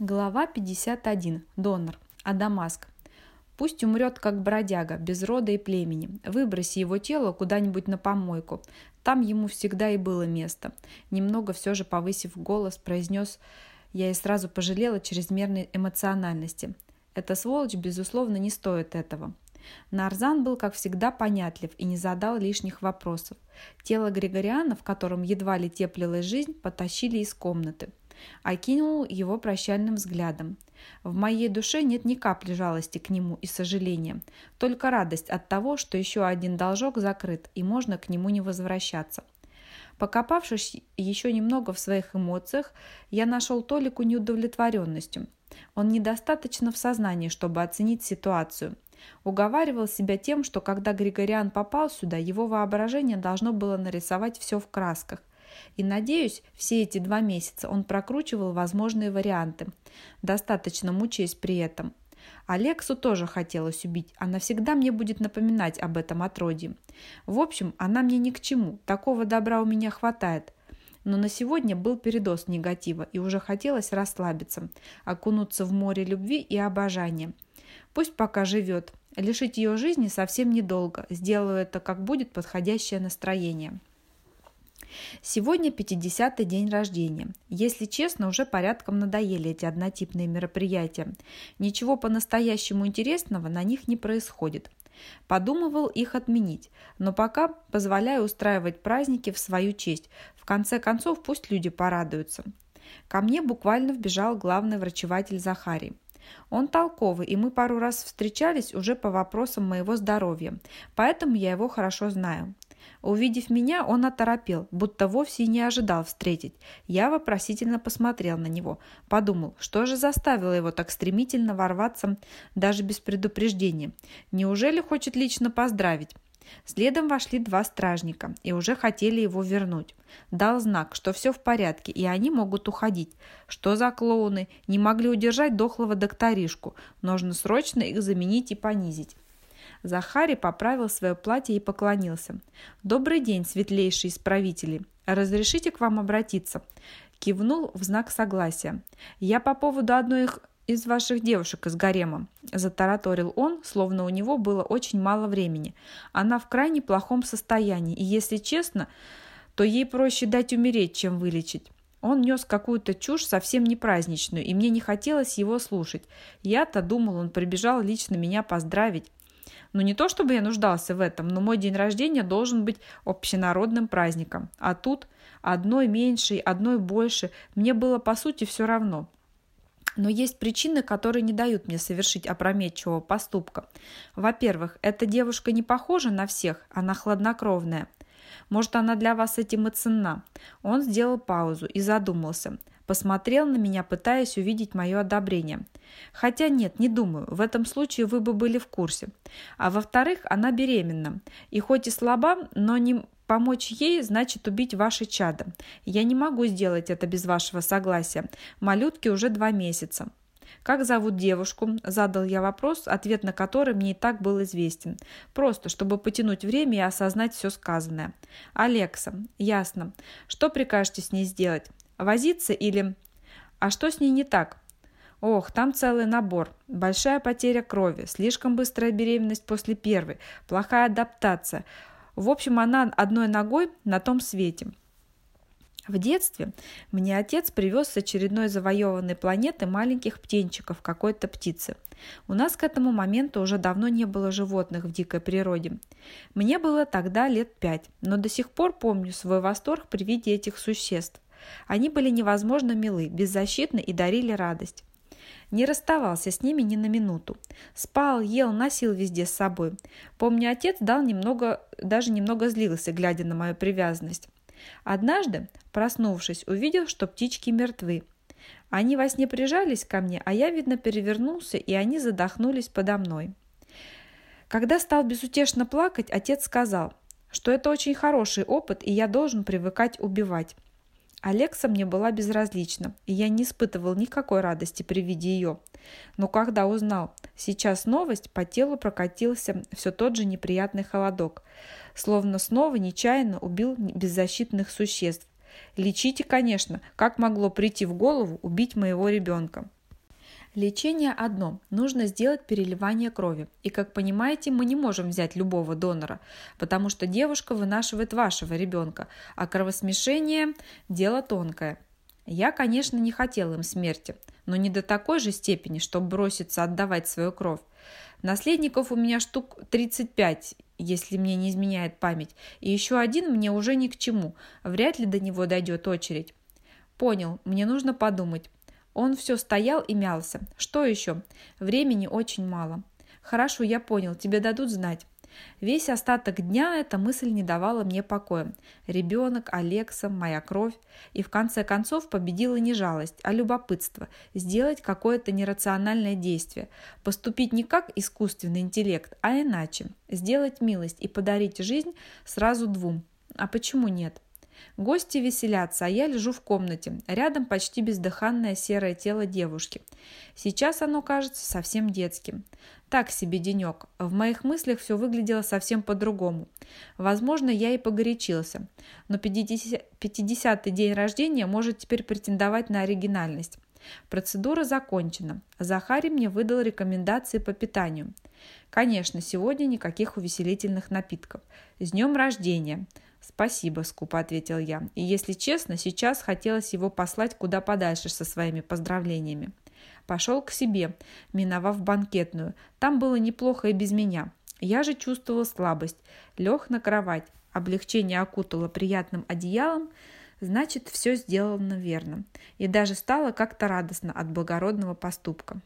Глава 51. Донор. Адамаск. Пусть умрет, как бродяга, без рода и племени. Выброси его тело куда-нибудь на помойку. Там ему всегда и было место. Немного все же повысив голос, произнес я и сразу пожалела чрезмерной эмоциональности. Эта сволочь, безусловно, не стоит этого. Нарзан был, как всегда, понятлив и не задал лишних вопросов. Тело Григориана, в котором едва ли теплилась жизнь, потащили из комнаты окинул его прощальным взглядом. В моей душе нет ни капли жалости к нему и сожаления, только радость от того, что еще один должок закрыт и можно к нему не возвращаться. Покопавшись еще немного в своих эмоциях, я нашел Толику неудовлетворенностью. Он недостаточно в сознании, чтобы оценить ситуацию. Уговаривал себя тем, что когда Григориан попал сюда, его воображение должно было нарисовать все в красках. И, надеюсь, все эти два месяца он прокручивал возможные варианты, достаточно мучаясь при этом. Алексу тоже хотелось убить, она всегда мне будет напоминать об этом отродье. В общем, она мне ни к чему, такого добра у меня хватает. Но на сегодня был передоз негатива, и уже хотелось расслабиться, окунуться в море любви и обожания. Пусть пока живет. Лишить ее жизни совсем недолго. Сделаю это, как будет подходящее настроение. Сегодня 50-й день рождения. Если честно, уже порядком надоели эти однотипные мероприятия. Ничего по-настоящему интересного на них не происходит. Подумывал их отменить, но пока позволяю устраивать праздники в свою честь. В конце концов, пусть люди порадуются. Ко мне буквально вбежал главный врачеватель Захарий. Он толковый, и мы пару раз встречались уже по вопросам моего здоровья, поэтому я его хорошо знаю. Увидев меня, он оторопел, будто вовсе не ожидал встретить. Я вопросительно посмотрел на него. Подумал, что же заставило его так стремительно ворваться даже без предупреждения. Неужели хочет лично поздравить? Следом вошли два стражника и уже хотели его вернуть. Дал знак, что все в порядке и они могут уходить. Что за клоуны? Не могли удержать дохлого докторишку. Нужно срочно их заменить и понизить. Захари поправил свое платье и поклонился. «Добрый день, светлейшие исправители. Разрешите к вам обратиться?» Кивнул в знак согласия. «Я по поводу одной их из ваших девушек из гарема», – затараторил он, словно у него было очень мало времени. «Она в крайне плохом состоянии, и, если честно, то ей проще дать умереть, чем вылечить». Он нес какую-то чушь совсем не праздничную, и мне не хотелось его слушать. Я-то думал, он прибежал лично меня поздравить. Ну не то чтобы я нуждался в этом, но мой день рождения должен быть общенародным праздником. А тут одной меньше, одной больше, мне было по сути все равно. Но есть причины, которые не дают мне совершить опрометчивого поступка. Во-первых, эта девушка не похожа на всех, она хладнокровная. Может, она для вас этим и ценна. Он сделал паузу и задумался – посмотрел на меня, пытаясь увидеть мое одобрение. Хотя нет, не думаю, в этом случае вы бы были в курсе. А во-вторых, она беременна. И хоть и слаба, но не помочь ей значит убить ваше чадо. Я не могу сделать это без вашего согласия. Малютке уже два месяца. «Как зовут девушку?» – задал я вопрос, ответ на который мне и так был известен. Просто, чтобы потянуть время и осознать все сказанное. «Алекса. Ясно. Что прикажете с ней сделать?» Возиться или... А что с ней не так? Ох, там целый набор. Большая потеря крови, слишком быстрая беременность после первой, плохая адаптация. В общем, она одной ногой на том свете. В детстве мне отец привез с очередной завоеванной планеты маленьких птенчиков какой-то птицы. У нас к этому моменту уже давно не было животных в дикой природе. Мне было тогда лет пять, но до сих пор помню свой восторг при виде этих существ. Они были невозможно милы, беззащитны и дарили радость. Не расставался с ними ни на минуту. Спал, ел, носил везде с собой. Помню, отец дал немного, даже немного злился, глядя на мою привязанность. Однажды, проснувшись, увидел, что птички мертвы. Они во сне прижались ко мне, а я, видно, перевернулся, и они задохнулись подо мной. Когда стал безутешно плакать, отец сказал, что это очень хороший опыт, и я должен привыкать убивать. Алекса мне была безразлична, и я не испытывал никакой радости при виде ее. Но когда узнал сейчас новость, по телу прокатился все тот же неприятный холодок, словно снова нечаянно убил беззащитных существ. Лечите, конечно, как могло прийти в голову убить моего ребенка. Лечение одно. Нужно сделать переливание крови. И, как понимаете, мы не можем взять любого донора, потому что девушка вынашивает вашего ребенка, а кровосмешение – дело тонкое. Я, конечно, не хотел им смерти, но не до такой же степени, чтобы броситься отдавать свою кровь. Наследников у меня штук 35, если мне не изменяет память, и еще один мне уже ни к чему, вряд ли до него дойдет очередь. Понял, мне нужно подумать. Он все стоял и мялся. Что еще? Времени очень мало. Хорошо, я понял, тебе дадут знать. Весь остаток дня эта мысль не давала мне покоя. Ребенок, Алекса, моя кровь. И в конце концов победила не жалость, а любопытство. Сделать какое-то нерациональное действие. Поступить не как искусственный интеллект, а иначе. Сделать милость и подарить жизнь сразу двум. А почему нет? Гости веселятся, а я лежу в комнате. Рядом почти бездыханное серое тело девушки. Сейчас оно кажется совсем детским. Так себе денек. В моих мыслях все выглядело совсем по-другому. Возможно, я и погорячился. Но 50-й день рождения может теперь претендовать на оригинальность. Процедура закончена. Захарий мне выдал рекомендации по питанию. Конечно, сегодня никаких увеселительных напитков. С днем рождения! «Спасибо», – скупо ответил я. И, если честно, сейчас хотелось его послать куда подальше со своими поздравлениями. Пошел к себе, миновав банкетную. Там было неплохо и без меня. Я же чувствовал слабость. Лег на кровать. Облегчение окутало приятным одеялом. Значит, все сделано верно. И даже стало как-то радостно от благородного поступка.